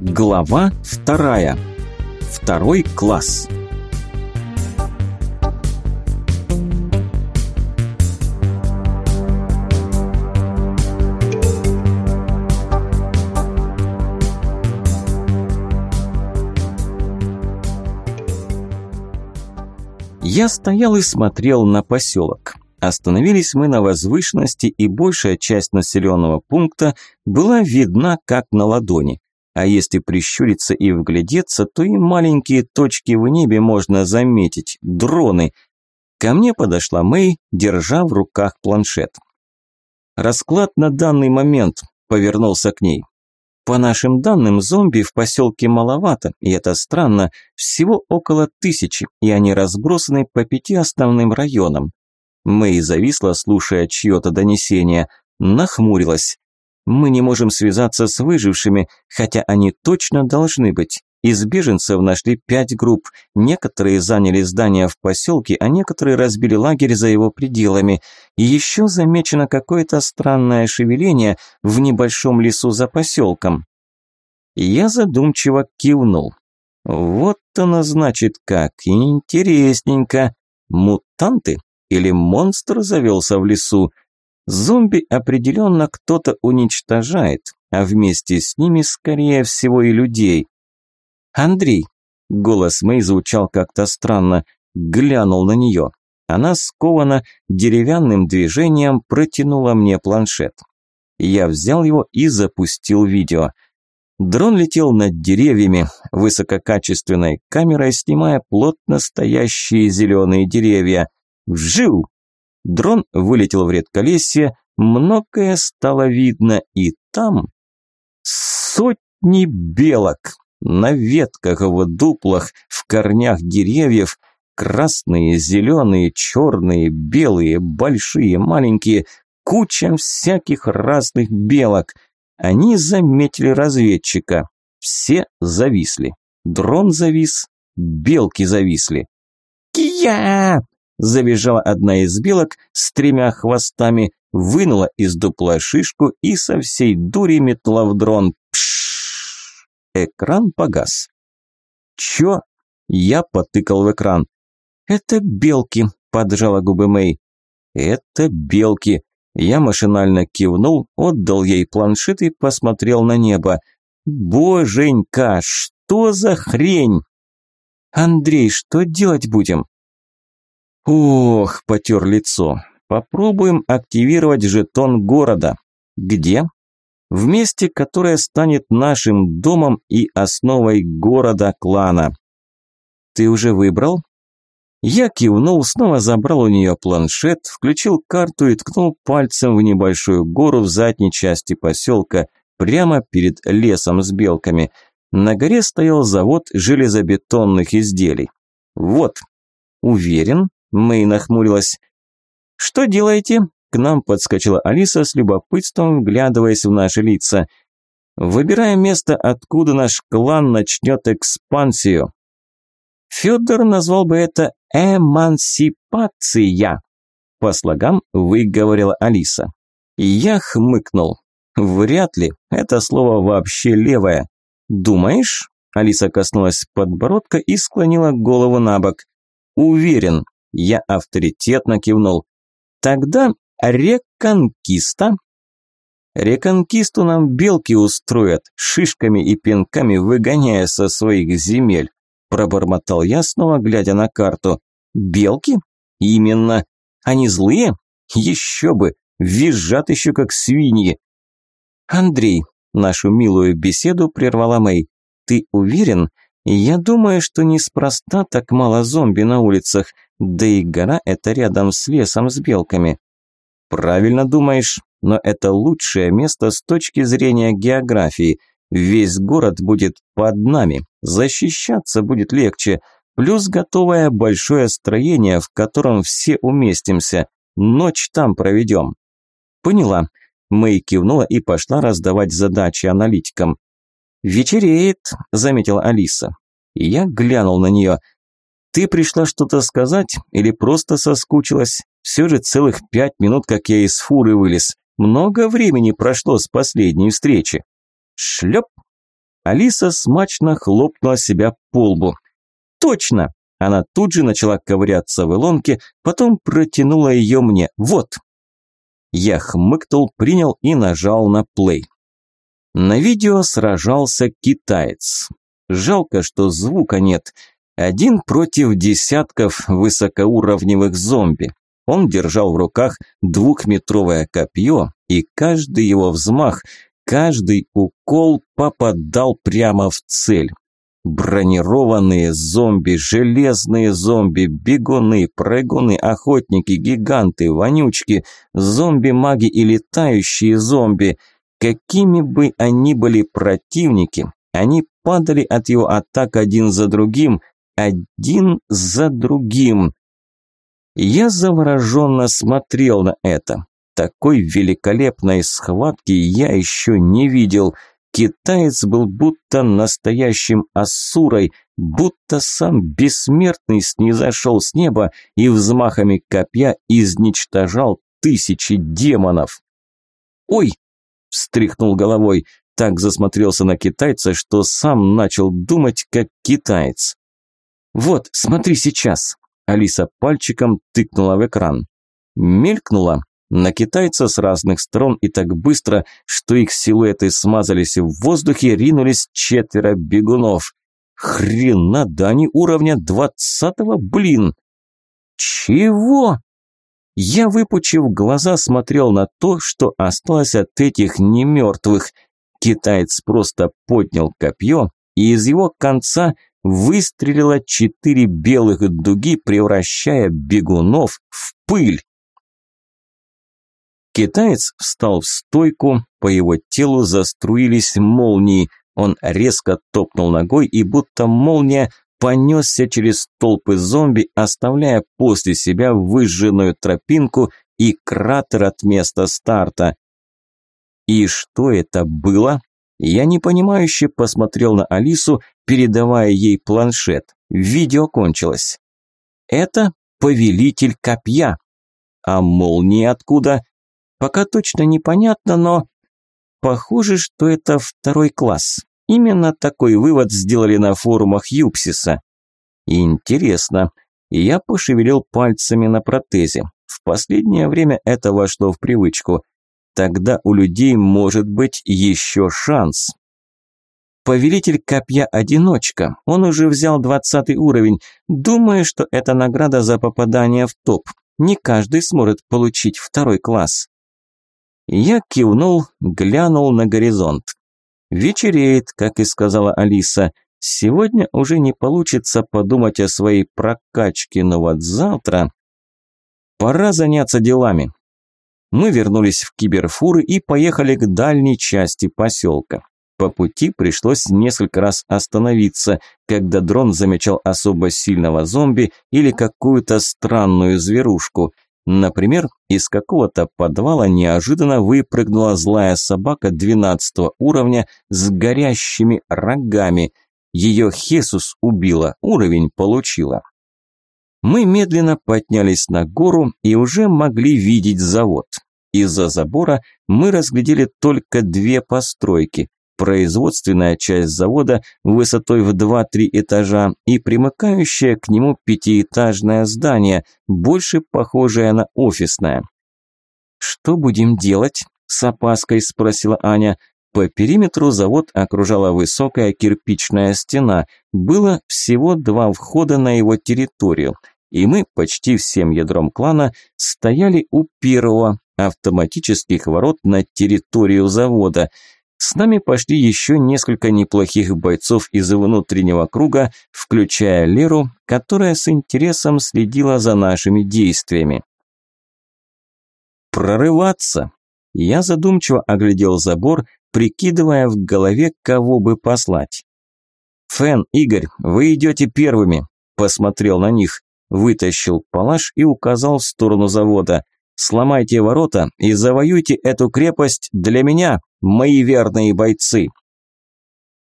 Глава вторая. Второй класс. Я стоял и смотрел на поселок. Остановились мы на возвышенности, и большая часть населенного пункта была видна как на ладони. А если прищуриться и вглядеться, то и маленькие точки в небе можно заметить – дроны. Ко мне подошла Мэй, держа в руках планшет. «Расклад на данный момент», – повернулся к ней. По нашим данным, зомби в поселке маловато, и это странно, всего около тысячи, и они разбросаны по пяти основным районам. Мэй зависла, слушая чье-то донесение, нахмурилась. Мы не можем связаться с выжившими, хотя они точно должны быть. Из беженцев нашли пять групп. Некоторые заняли здания в поселке, а некоторые разбили лагерь за его пределами. Еще замечено какое-то странное шевеление в небольшом лесу за поселком. Я задумчиво кивнул. Вот оно значит как, интересненько. Мутанты? Или монстр завелся в лесу? Зомби определенно кто-то уничтожает, а вместе с ними, скорее всего, и людей. «Андрей!» – голос Мэй звучал как-то странно, глянул на нее. Она скована деревянным движением протянула мне планшет. Я взял его и запустил видео. Дрон летел над деревьями, высококачественной камерой снимая плотно стоящие зеленые деревья. Вжил! Дрон вылетел в редколесье, многое стало видно, и там сотни белок на ветках, в дуплах, в корнях деревьев, красные, зеленые, черные, белые, большие, маленькие, куча всяких разных белок. Они заметили разведчика. Все зависли. Дрон завис, белки зависли. «Кия!» Забежала одна из белок с тремя хвостами, вынула из дупла шишку и со всей дури метла в дрон. Пшшш! Экран погас. Чё? Я потыкал в экран. Это белки, поджала губы Мэй. Это белки. Я машинально кивнул, отдал ей планшет и посмотрел на небо. Боженька, что за хрень? Андрей, что делать будем? Ох, потер лицо. Попробуем активировать жетон города. Где? В месте, которое станет нашим домом и основой города-клана. Ты уже выбрал? Я кивнул, снова забрал у нее планшет, включил карту и ткнул пальцем в небольшую гору в задней части поселка, прямо перед лесом с белками. На горе стоял завод железобетонных изделий. Вот. Уверен? Мэй нахмурилась. «Что делаете?» К нам подскочила Алиса с любопытством, вглядываясь в наши лица. «Выбираем место, откуда наш клан начнет экспансию». Федор назвал бы это «эмансипация», по слогам выговорила Алиса. Я хмыкнул. Вряд ли, это слово вообще левое. Думаешь? Алиса коснулась подбородка и склонила голову на бок. Уверен, я авторитетно кивнул. Тогда реконкиста. Реконкисту нам белки устроят, шишками и пинками выгоняя со своих земель. Пробормотал я, снова глядя на карту. Белки? Именно. Они злые? Еще бы, визжат еще как свиньи. Андрей, нашу милую беседу прервала Мэй. Ты уверен? Я думаю, что неспроста так мало зомби на улицах. Да и гора это рядом с лесом с белками. Правильно думаешь, но это лучшее место с точки зрения географии. Весь город будет под нами, защищаться будет легче, плюс готовое большое строение, в котором все уместимся. Ночь там проведем. Поняла. Мэй кивнула и пошла раздавать задачи аналитикам. «Вечереет», – заметила Алиса. Я глянул на нее – ты пришла что-то сказать или просто соскучилась? Все же целых пять минут, как я из фуры вылез. Много времени прошло с последней встречи. Шлеп! Алиса смачно хлопнула себя по лбу. «Точно!» Она тут же начала ковыряться в илонке, потом протянула ее мне. «Вот!» Я хмыкнул, принял и нажал на плей. На видео сражался китаец. Жалко, что звука нет. Один против десятков высокоуровневых зомби. Он держал в руках двухметровое копье, и каждый его взмах, каждый укол попадал прямо в цель. Бронированные зомби, железные зомби, бегуны, прыгуны, охотники, гиганты, вонючки, зомби-маги и летающие зомби. Какими бы они были противники, они падали от его атак один за другим, один за другим. Я завороженно смотрел на это. Такой великолепной схватки я еще не видел – Китаец был будто настоящим асурой, будто сам бессмертный снизошел с неба и взмахами копья изничтожал тысячи демонов. «Ой!» – встряхнул головой, так засмотрелся на китайца, что сам начал думать, как китаец. «Вот, смотри сейчас!» – Алиса пальчиком тыкнула в экран. Мелькнула, на китайца с разных сторон и так быстро, что их силуэты смазались в воздухе, ринулись четверо бегунов. Хрена, да они уровня двадцатого, блин! Чего? Я, выпучив глаза, смотрел на то, что осталось от этих немертвых. Китаец просто поднял копье, и из его конца выстрелило четыре белых дуги, превращая бегунов в пыль. Китаец встал в стойку, по его телу заструились молнии. Он резко топнул ногой и будто молния понесся через толпы зомби, оставляя после себя выжженную тропинку и кратер от места старта. И что это было? Я непонимающе посмотрел на Алису, передавая ей планшет. Видео кончилось. Это повелитель копья. А молнии откуда? Пока точно непонятно, но... Похоже, что это второй класс. Именно такой вывод сделали на форумах Юпсиса. Интересно. Я пошевелил пальцами на протезе. В последнее время это вошло в привычку. Тогда у людей может быть еще шанс. Повелитель копья одиночка. Он уже взял двадцатый уровень. Думаю, что это награда за попадание в топ. Не каждый сможет получить второй класс. Я кивнул, глянул на горизонт. Вечереет, как и сказала Алиса. Сегодня уже не получится подумать о своей прокачке, но вот завтра... Пора заняться делами. Мы вернулись в киберфуры и поехали к дальней части поселка. По пути пришлось несколько раз остановиться, когда дрон замечал особо сильного зомби или какую-то странную зверушку – Например, из какого-то подвала неожиданно выпрыгнула злая собака 12 уровня с горящими рогами. Ее Хесус убила, уровень получила. Мы медленно поднялись на гору и уже могли видеть завод. Из-за забора мы разглядели только две постройки производственная часть завода высотой в 2-3 этажа и примыкающее к нему пятиэтажное здание, больше похожее на офисное. «Что будем делать?» – с опаской спросила Аня. По периметру завод окружала высокая кирпичная стена. Было всего два входа на его территорию. И мы почти всем ядром клана стояли у первого автоматических ворот на территорию завода – с нами пошли еще несколько неплохих бойцов из внутреннего круга, включая Леру, которая с интересом следила за нашими действиями. Прорываться. Я задумчиво оглядел забор, прикидывая в голове, кого бы послать. «Фен, Игорь, вы идете первыми», – посмотрел на них, вытащил палаш и указал в сторону завода. «Сломайте ворота и завоюйте эту крепость для меня, мои верные бойцы!»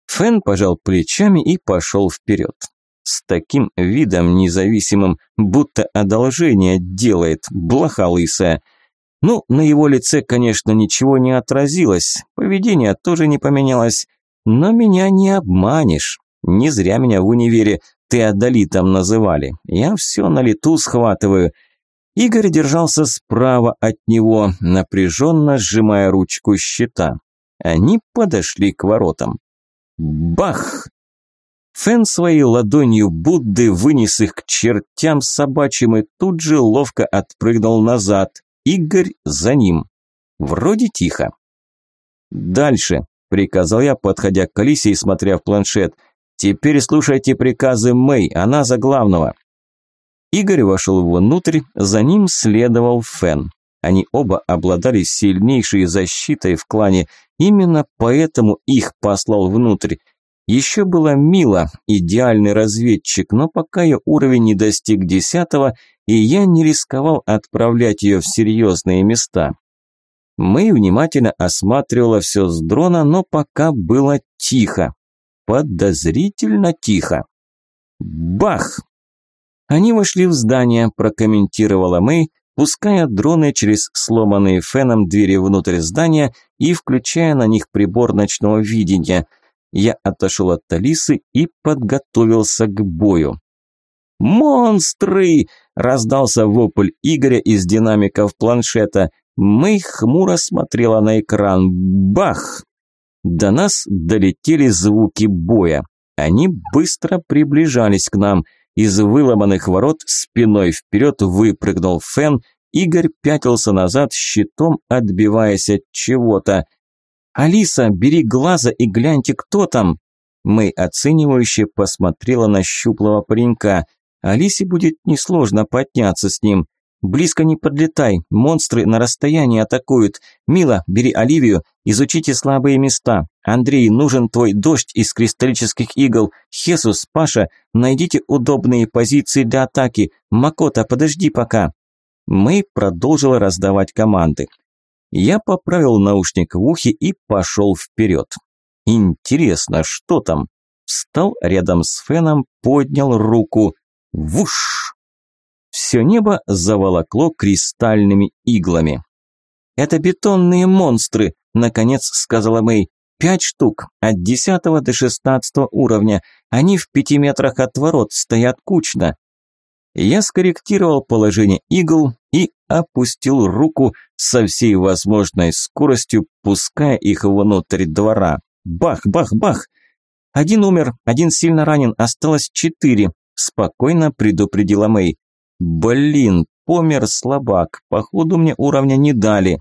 Фэн пожал плечами и пошел вперед. С таким видом независимым, будто одолжение делает, блоха лысая. Ну, на его лице, конечно, ничего не отразилось, поведение тоже не поменялось. Но меня не обманешь. Не зря меня в универе теодолитом называли. Я все на лету схватываю. Игорь держался справа от него, напряженно сжимая ручку щита. Они подошли к воротам. Бах! Фен своей ладонью Будды вынес их к чертям собачьим и тут же ловко отпрыгнул назад. Игорь за ним. Вроде тихо. «Дальше», – приказал я, подходя к Алисе и смотря в планшет. «Теперь слушайте приказы Мэй, она за главного». Игорь вошел внутрь, за ним следовал Фен. Они оба обладали сильнейшей защитой в клане, именно поэтому их послал внутрь. Еще была Мила, идеальный разведчик, но пока ее уровень не достиг десятого, и я не рисковал отправлять ее в серьезные места. Мэй внимательно осматривала все с дрона, но пока было тихо. Подозрительно тихо. Бах! Они вошли в здание, прокомментировала Мэй, пуская дроны через сломанные феном двери внутрь здания и включая на них прибор ночного видения. Я отошел от Талисы и подготовился к бою. «Монстры!» – раздался вопль Игоря из динамиков планшета. Мэй хмуро смотрела на экран. Бах! До нас долетели звуки боя. Они быстро приближались к нам. Из выломанных ворот спиной вперед выпрыгнул Фен. Игорь пятился назад, щитом отбиваясь от чего-то. «Алиса, бери глаза и гляньте, кто там!» Мэй оценивающе посмотрела на щуплого паренька. Алисе будет несложно подняться с ним. Близко не подлетай, монстры на расстоянии атакуют. Мила, бери Оливию, изучите слабые места. Андрей, нужен твой дождь из кристаллических игл. Хесус, Паша, найдите удобные позиции для атаки. Макота, подожди пока. Мэй продолжила раздавать команды. Я поправил наушник в ухе и пошел вперед. Интересно, что там? Встал рядом с Феном, поднял руку. Вуш! Все небо заволокло кристальными иглами. «Это бетонные монстры», – наконец сказала Мэй. «Пять штук, от десятого до шестнадцатого уровня. Они в пяти метрах от ворот, стоят кучно». Я скорректировал положение игл и опустил руку со всей возможной скоростью, пуская их внутрь двора. Бах, бах, бах! Один умер, один сильно ранен, осталось четыре, спокойно предупредила Мэй. Блин, помер слабак, походу мне уровня не дали.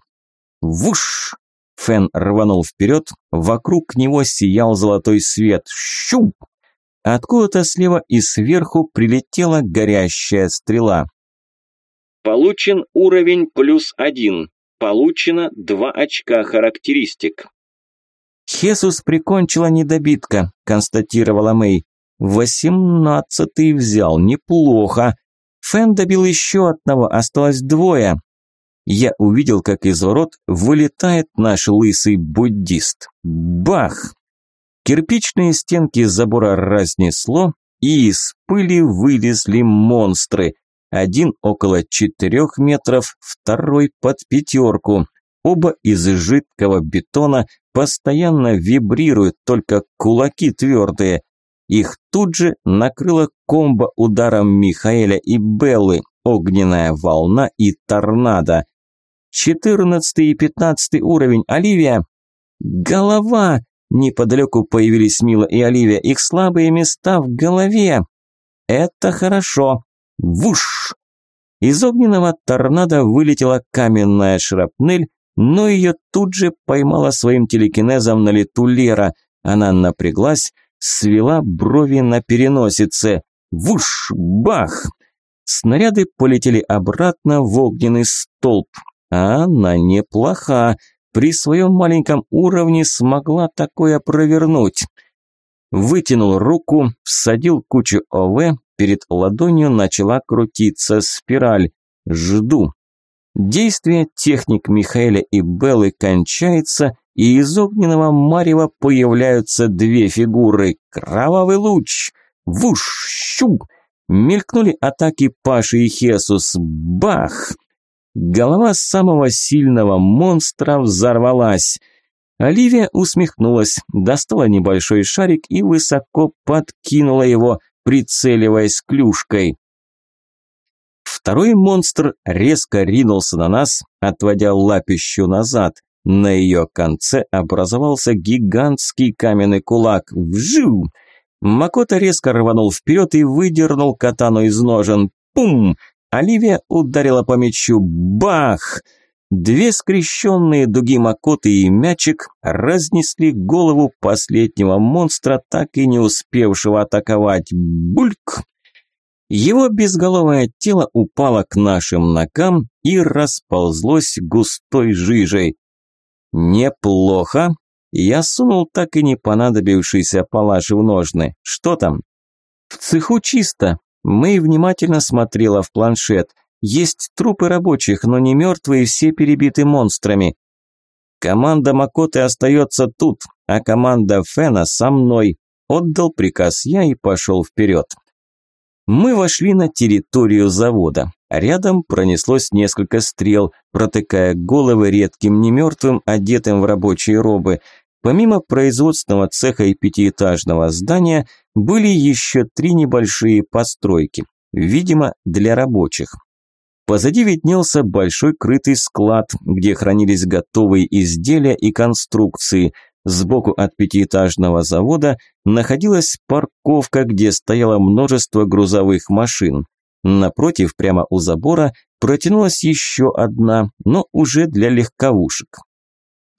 Вуш! Фен рванул вперед, вокруг него сиял золотой свет. Щуп! Откуда-то слева и сверху прилетела горящая стрела. Получен уровень плюс один. Получено два очка характеристик. «Хесус прикончила недобитка», – констатировала Мэй. «Восемнадцатый взял, неплохо. Фэн добил еще одного, осталось двое. Я увидел, как из ворот вылетает наш лысый буддист. Бах! Кирпичные стенки забора разнесло, и из пыли вылезли монстры. Один около четырех метров, второй под пятерку. Оба из жидкого бетона постоянно вибрируют, только кулаки твердые. Их тут же накрыло комбо ударом Михаэля и Беллы, огненная волна и торнадо. Четырнадцатый и пятнадцатый уровень, Оливия. Голова! Неподалеку появились Мила и Оливия, их слабые места в голове. Это хорошо. Вуш! Из огненного торнадо вылетела каменная шрапнель, но ее тут же поймала своим телекинезом на лету Лера. Она напряглась, свела брови на переносице. Вуш! Бах! Снаряды полетели обратно в огненный столб. А она неплоха. При своем маленьком уровне смогла такое провернуть. Вытянул руку, всадил кучу ОВ, перед ладонью начала крутиться спираль. Жду. Действие техник Михаэля и Беллы кончается, и из огненного марева появляются две фигуры. Кровавый луч! Вуш! Щуп! Мелькнули атаки Паши и Хесус. Бах! Голова самого сильного монстра взорвалась. Оливия усмехнулась, достала небольшой шарик и высоко подкинула его, прицеливаясь клюшкой. Второй монстр резко ринулся на нас, отводя лапищу назад. На ее конце образовался гигантский каменный кулак. Вжу! Макота резко рванул вперед и выдернул катану из ножен. Пум! Оливия ударила по мячу. Бах! Две скрещенные дуги Макоты и мячик разнесли голову последнего монстра, так и не успевшего атаковать. Бульк! Его безголовое тело упало к нашим ногам и расползлось густой жижей. Неплохо. Я сунул так и не понадобившийся палаш в ножны. Что там? В цеху чисто. Мэй внимательно смотрела в планшет. Есть трупы рабочих, но не мертвые, все перебиты монстрами. Команда Макоты остается тут, а команда Фена со мной. Отдал приказ я и пошел вперед. Мы вошли на территорию завода. Рядом пронеслось несколько стрел, протыкая головы редким немертвым, одетым в рабочие робы. Помимо производственного цеха и пятиэтажного здания, были еще три небольшие постройки, видимо, для рабочих. Позади виднелся большой крытый склад, где хранились готовые изделия и конструкции. Сбоку от пятиэтажного завода находилась парковка, где стояло множество грузовых машин. Напротив, прямо у забора, протянулась еще одна, но уже для легковушек.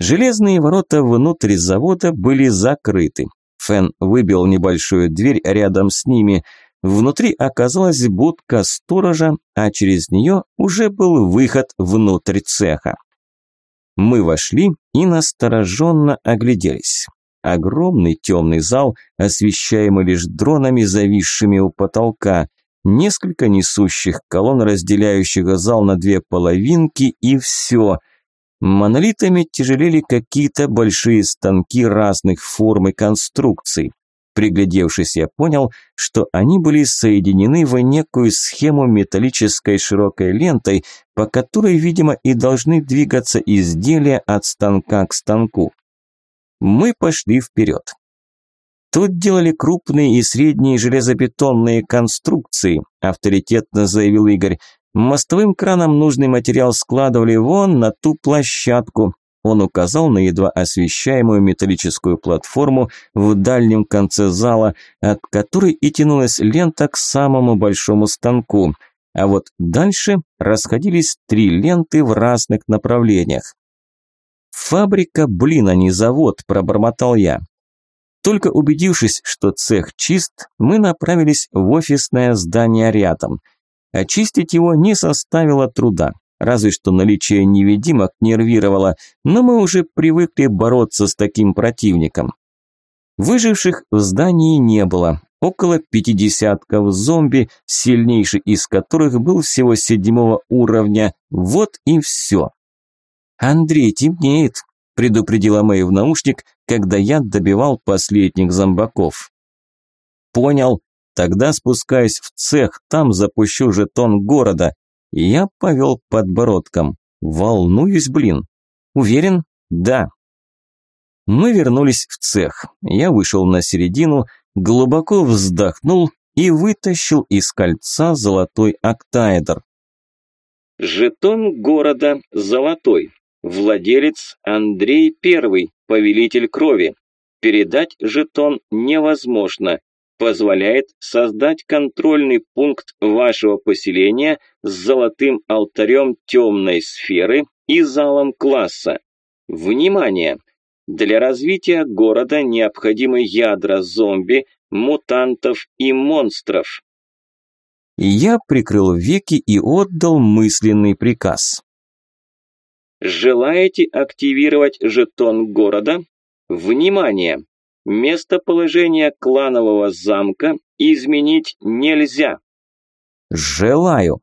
Железные ворота внутрь завода были закрыты. Фен выбил небольшую дверь рядом с ними. Внутри оказалась будка сторожа, а через нее уже был выход внутрь цеха. Мы вошли и настороженно огляделись. Огромный темный зал, освещаемый лишь дронами, зависшими у потолка. Несколько несущих колонн, разделяющих зал на две половинки, и все – Монолитами тяжелели какие-то большие станки разных форм и конструкций. Приглядевшись, я понял, что они были соединены в некую схему металлической широкой лентой, по которой, видимо, и должны двигаться изделия от станка к станку. Мы пошли вперед. Тут делали крупные и средние железобетонные конструкции, авторитетно заявил Игорь. Мостовым краном нужный материал складывали вон на ту площадку. Он указал на едва освещаемую металлическую платформу в дальнем конце зала, от которой и тянулась лента к самому большому станку. А вот дальше расходились три ленты в разных направлениях. «Фабрика, блин, а не завод», – пробормотал я. Только убедившись, что цех чист, мы направились в офисное здание рядом – Очистить его не составило труда, разве что наличие невидимок нервировало, но мы уже привыкли бороться с таким противником. Выживших в здании не было, около пятидесятков зомби, сильнейший из которых был всего седьмого уровня, вот и все. «Андрей, темнеет», – предупредила Мэй в наушник, когда я добивал последних зомбаков. «Понял», Тогда спускаюсь в цех, там запущу жетон города. Я повел подбородком. Волнуюсь, блин. Уверен? Да. Мы вернулись в цех. Я вышел на середину, глубоко вздохнул и вытащил из кольца золотой октаэдр. Жетон города золотой. Владелец Андрей Первый, повелитель крови. Передать жетон невозможно позволяет создать контрольный пункт вашего поселения с золотым алтарем темной сферы и залом класса. Внимание! Для развития города необходимы ядра зомби, мутантов и монстров. Я прикрыл веки и отдал мысленный приказ. Желаете активировать жетон города? Внимание! Местоположение кланового замка изменить нельзя. Желаю.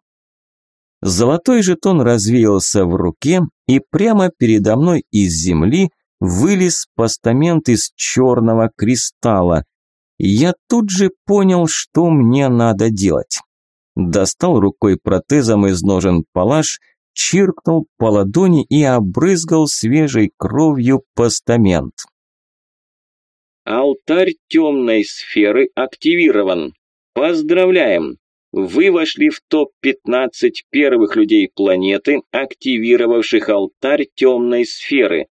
Золотой жетон развеялся в руке, и прямо передо мной из земли вылез постамент из черного кристалла. Я тут же понял, что мне надо делать. Достал рукой протезом из ножен палаш, чиркнул по ладони и обрызгал свежей кровью постамент. Алтарь темной сферы активирован. Поздравляем! Вы вошли в топ-15 первых людей планеты, активировавших алтарь темной сферы.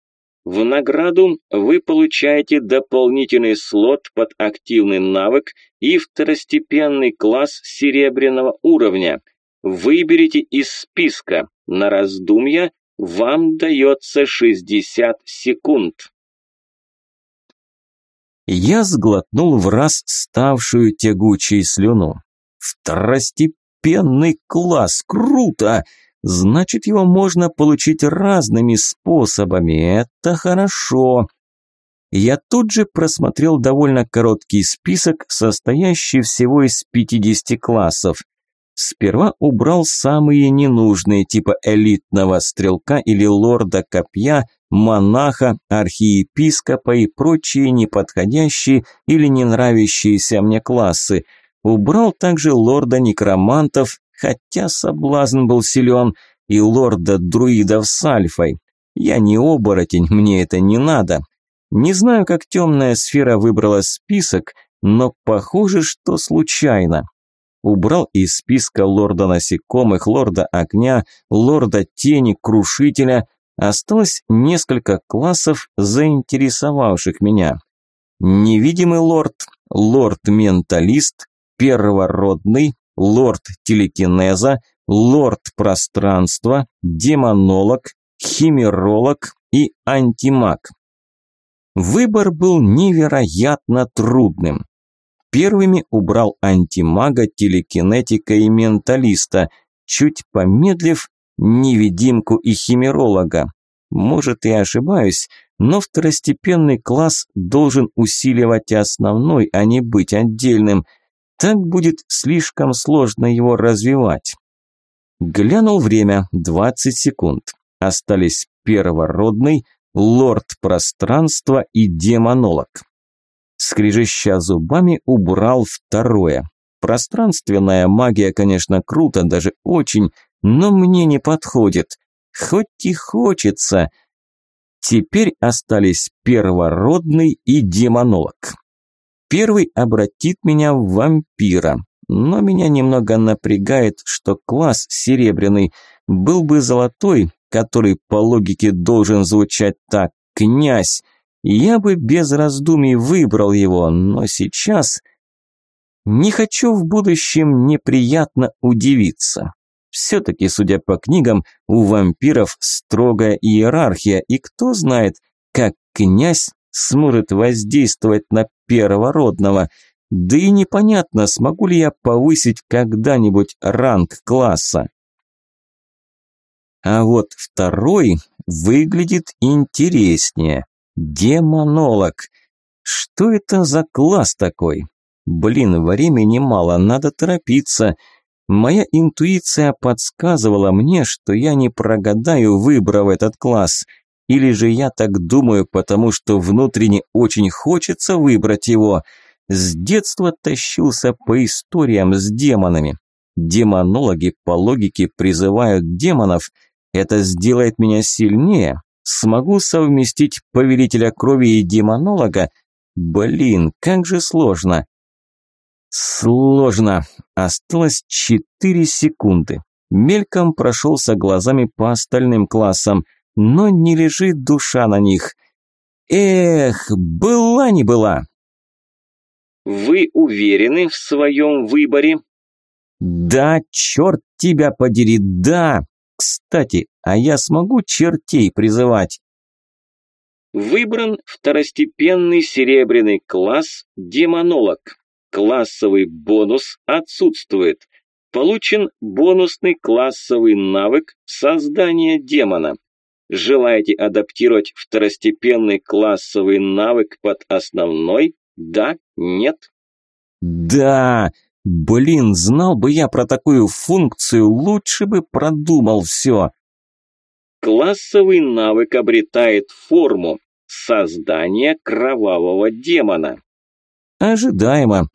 В награду вы получаете дополнительный слот под активный навык и второстепенный класс серебряного уровня. Выберите из списка. На раздумья вам дается 60 секунд. Я сглотнул в раз ставшую тягучей слюну. Второстепенный класс, круто! Значит, его можно получить разными способами, это хорошо. Я тут же просмотрел довольно короткий список, состоящий всего из 50 классов. Сперва убрал самые ненужные, типа элитного стрелка или лорда копья, монаха, архиепископа и прочие неподходящие или не нравящиеся мне классы – Убрал также лорда некромантов, хотя соблазн был силен, и лорда друидов с альфой. Я не оборотень, мне это не надо. Не знаю, как темная сфера выбрала список, но похоже, что случайно. Убрал из списка лорда насекомых, лорда огня, лорда тени, крушителя. Осталось несколько классов, заинтересовавших меня. Невидимый лорд, лорд-менталист, первородный, лорд телекинеза, лорд пространства, демонолог, химеролог и антимаг. Выбор был невероятно трудным. Первыми убрал антимага, телекинетика и менталиста, чуть помедлив невидимку и химеролога. Может и ошибаюсь, но второстепенный класс должен усиливать основной, а не быть отдельным – так будет слишком сложно его развивать. Глянул время, 20 секунд. Остались первородный, лорд пространства и демонолог. Скрежеща зубами убрал второе. Пространственная магия, конечно, круто, даже очень, но мне не подходит. Хоть и хочется. Теперь остались первородный и демонолог. Первый обратит меня в вампира, но меня немного напрягает, что класс серебряный был бы золотой, который по логике должен звучать так «князь». Я бы без раздумий выбрал его, но сейчас не хочу в будущем неприятно удивиться. Все-таки, судя по книгам, у вампиров строгая иерархия, и кто знает, как князь сможет воздействовать на первородного. Да и непонятно, смогу ли я повысить когда-нибудь ранг класса. А вот второй выглядит интереснее. Демонолог. Что это за класс такой? Блин, времени мало, надо торопиться. Моя интуиция подсказывала мне, что я не прогадаю, выбрав этот класс – или же я так думаю, потому что внутренне очень хочется выбрать его. С детства тащился по историям с демонами. Демонологи по логике призывают демонов. Это сделает меня сильнее. Смогу совместить повелителя крови и демонолога? Блин, как же сложно. Сложно. Осталось четыре секунды. Мельком прошелся глазами по остальным классам – но не лежит душа на них. Эх, была не была. Вы уверены в своем выборе? Да, черт тебя подери, да. Кстати, а я смогу чертей призывать? Выбран второстепенный серебряный класс демонолог. Классовый бонус отсутствует. Получен бонусный классовый навык создания демона. Желаете адаптировать второстепенный классовый навык под основной? Да? Нет? Да! Блин, знал бы я про такую функцию, лучше бы продумал все. Классовый навык обретает форму создания кровавого демона. Ожидаемо.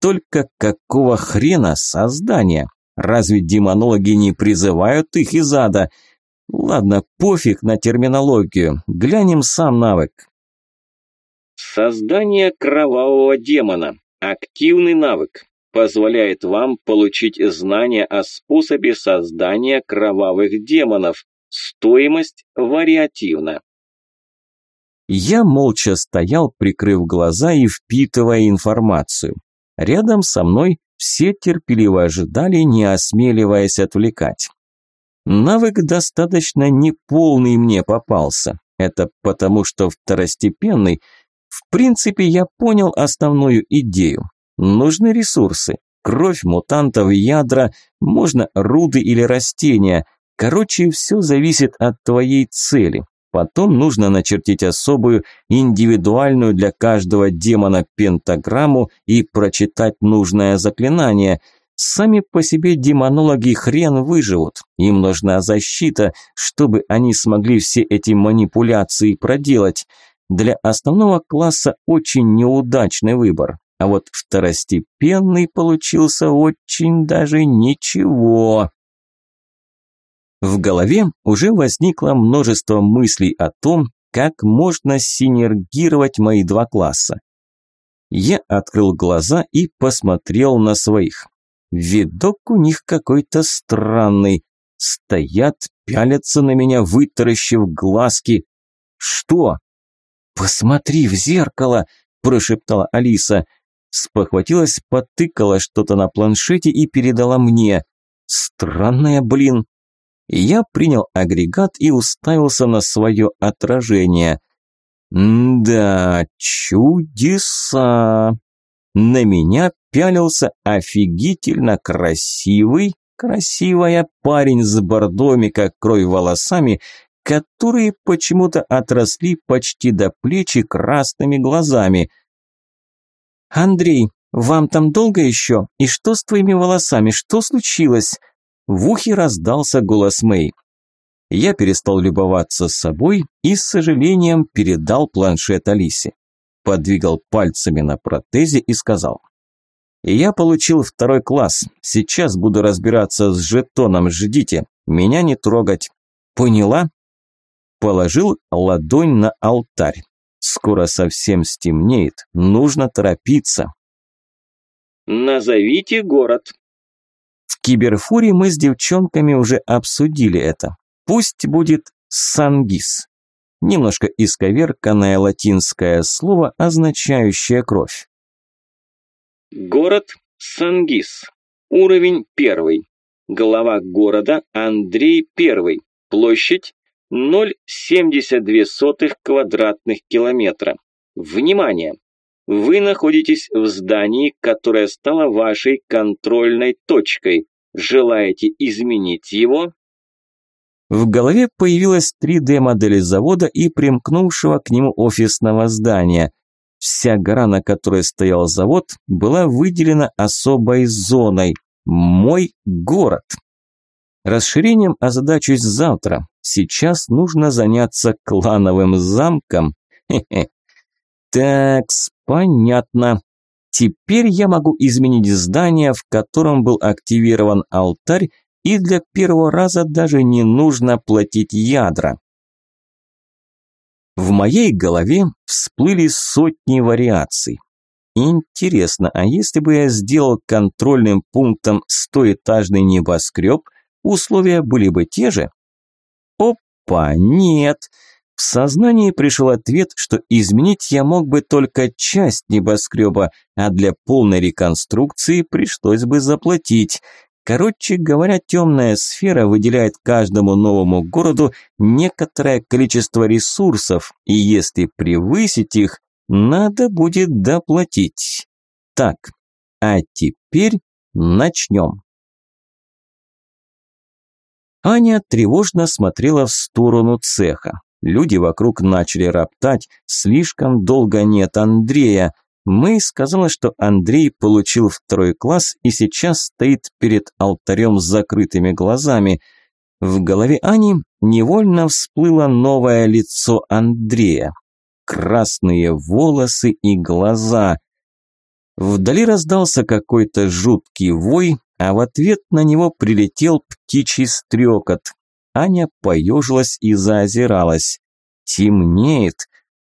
Только какого хрена создания? Разве демонологи не призывают их из ада? Ладно, пофиг на терминологию. Глянем сам навык. Создание кровавого демона. Активный навык. Позволяет вам получить знания о способе создания кровавых демонов. Стоимость вариативна. Я молча стоял, прикрыв глаза и впитывая информацию. Рядом со мной все терпеливо ожидали, не осмеливаясь отвлекать. Навык достаточно неполный мне попался. Это потому, что второстепенный. В принципе, я понял основную идею. Нужны ресурсы. Кровь мутантов, ядра, можно руды или растения. Короче, все зависит от твоей цели. Потом нужно начертить особую, индивидуальную для каждого демона пентаграмму и прочитать нужное заклинание. Сами по себе демонологи хрен выживут. Им нужна защита, чтобы они смогли все эти манипуляции проделать. Для основного класса очень неудачный выбор. А вот второстепенный получился очень даже ничего. В голове уже возникло множество мыслей о том, как можно синергировать мои два класса. Я открыл глаза и посмотрел на своих. Видок у них какой-то странный. Стоят, пялятся на меня, вытаращив глазки. Что? Посмотри в зеркало, прошептала Алиса. Спохватилась, потыкала что-то на планшете и передала мне. Странная, блин, я принял агрегат и уставился на свое отражение. да, чудеса! На меня пялился офигительно красивый, красивая парень с бордоми, как кровь волосами, которые почему-то отросли почти до плечи красными глазами. «Андрей, вам там долго еще? И что с твоими волосами? Что случилось?» В ухе раздался голос Мэй. Я перестал любоваться собой и с сожалением передал планшет Алисе. Подвигал пальцами на протезе и сказал. «Я получил второй класс. Сейчас буду разбираться с жетоном. Ждите. Меня не трогать. Поняла?» Положил ладонь на алтарь. Скоро совсем стемнеет. Нужно торопиться. «Назовите город», киберфуре мы с девчонками уже обсудили это. Пусть будет «сангис». Немножко исковерканное латинское слово, означающее кровь. Город Сангис. Уровень первый. Глава города Андрей Первый. Площадь 0,72 квадратных километра. Внимание! Вы находитесь в здании, которое стало вашей контрольной точкой. Желаете изменить его? В голове появилась 3D-модель завода и примкнувшего к нему офисного здания. Вся гора, на которой стоял завод, была выделена особой зоной – мой город. Расширением озадачусь завтра. Сейчас нужно заняться клановым замком. Хе-хе. Такс, понятно. Теперь я могу изменить здание, в котором был активирован алтарь, и для первого раза даже не нужно платить ядра. В моей голове всплыли сотни вариаций. Интересно, а если бы я сделал контрольным пунктом стоэтажный небоскреб, условия были бы те же? Опа, нет. В сознании пришел ответ, что изменить я мог бы только часть небоскреба, а для полной реконструкции пришлось бы заплатить. Короче говоря, темная сфера выделяет каждому новому городу некоторое количество ресурсов, и если превысить их, надо будет доплатить. Так, а теперь начнем. Аня тревожно смотрела в сторону цеха. Люди вокруг начали роптать, слишком долго нет Андрея. Мэй сказала, что Андрей получил второй класс и сейчас стоит перед алтарем с закрытыми глазами. В голове Ани невольно всплыло новое лицо Андрея. Красные волосы и глаза. Вдали раздался какой-то жуткий вой, а в ответ на него прилетел птичий стрекот. Аня поежилась и заозиралась. Темнеет.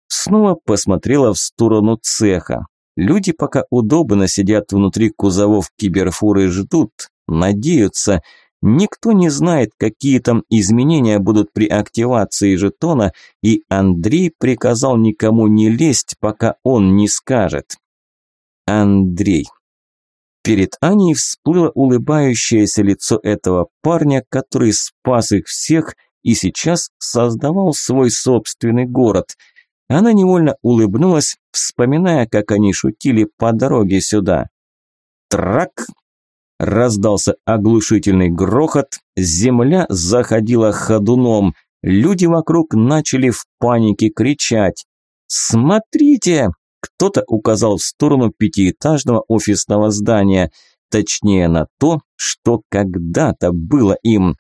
Снова посмотрела в сторону цеха. Люди пока удобно сидят внутри кузовов киберфуры и ждут, надеются. Никто не знает, какие там изменения будут при активации жетона, и Андрей приказал никому не лезть, пока он не скажет. Андрей. Перед Аней всплыло улыбающееся лицо этого парня, который спас их всех и сейчас создавал свой собственный город – она невольно улыбнулась, вспоминая, как они шутили по дороге сюда. Трак! Раздался оглушительный грохот, земля заходила ходуном, люди вокруг начали в панике кричать. «Смотрите!» – кто-то указал в сторону пятиэтажного офисного здания, точнее на то, что когда-то было им.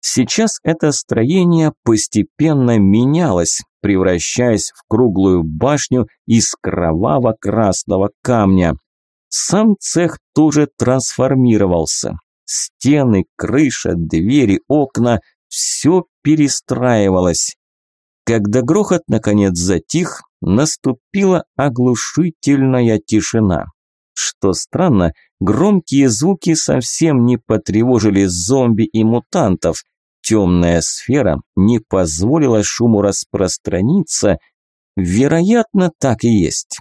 Сейчас это строение постепенно менялось, превращаясь в круглую башню из кроваво-красного камня. Сам цех тоже трансформировался. Стены, крыша, двери, окна – все перестраивалось. Когда грохот наконец затих, наступила оглушительная тишина. Что странно, громкие звуки совсем не потревожили зомби и мутантов, темная сфера не позволила шуму распространиться, вероятно, так и есть.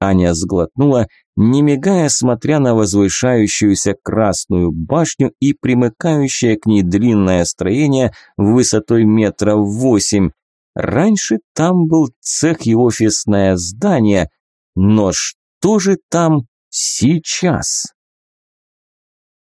Аня сглотнула, не мигая, смотря на возвышающуюся красную башню и примыкающее к ней длинное строение высотой метров восемь. Раньше там был цех и офисное здание, но что же там сейчас?